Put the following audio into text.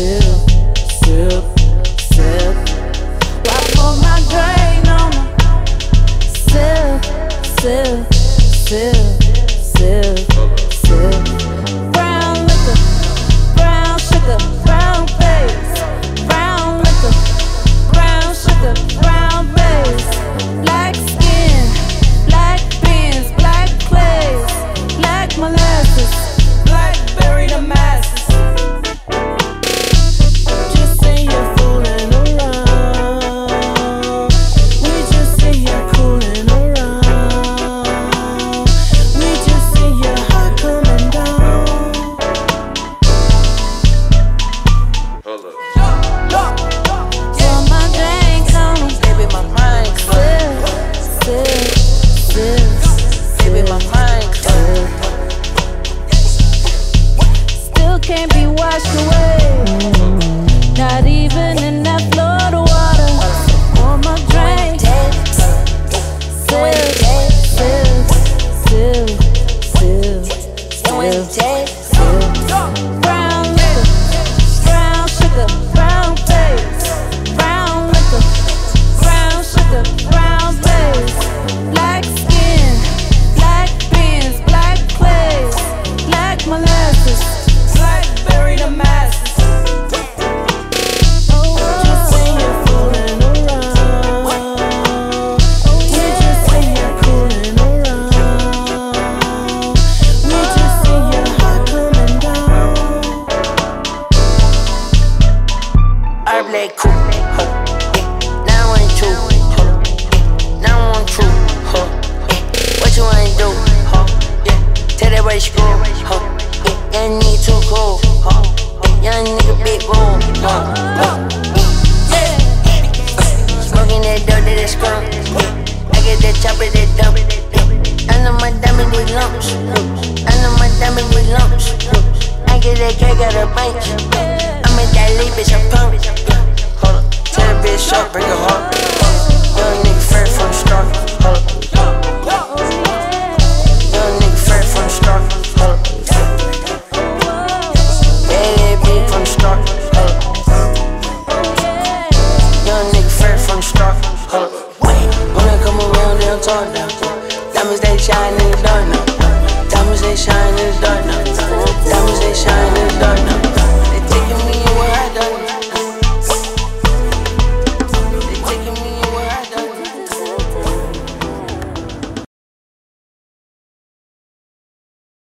sip, sip, sip. My on. boom, boom, boom. Smoking that dope that is scrum. I get that chopper that dump. I know my diamond with lumps. I know my diamond with lumps. I get that cake out of bunch. I'm a that leap, bitch, I'm pumped. Hold up, tell a bitch up, bring a heart. Diamonds they shine in the dark now. Diamonds they shine in the dark now. Diamonds they shine in the dark now.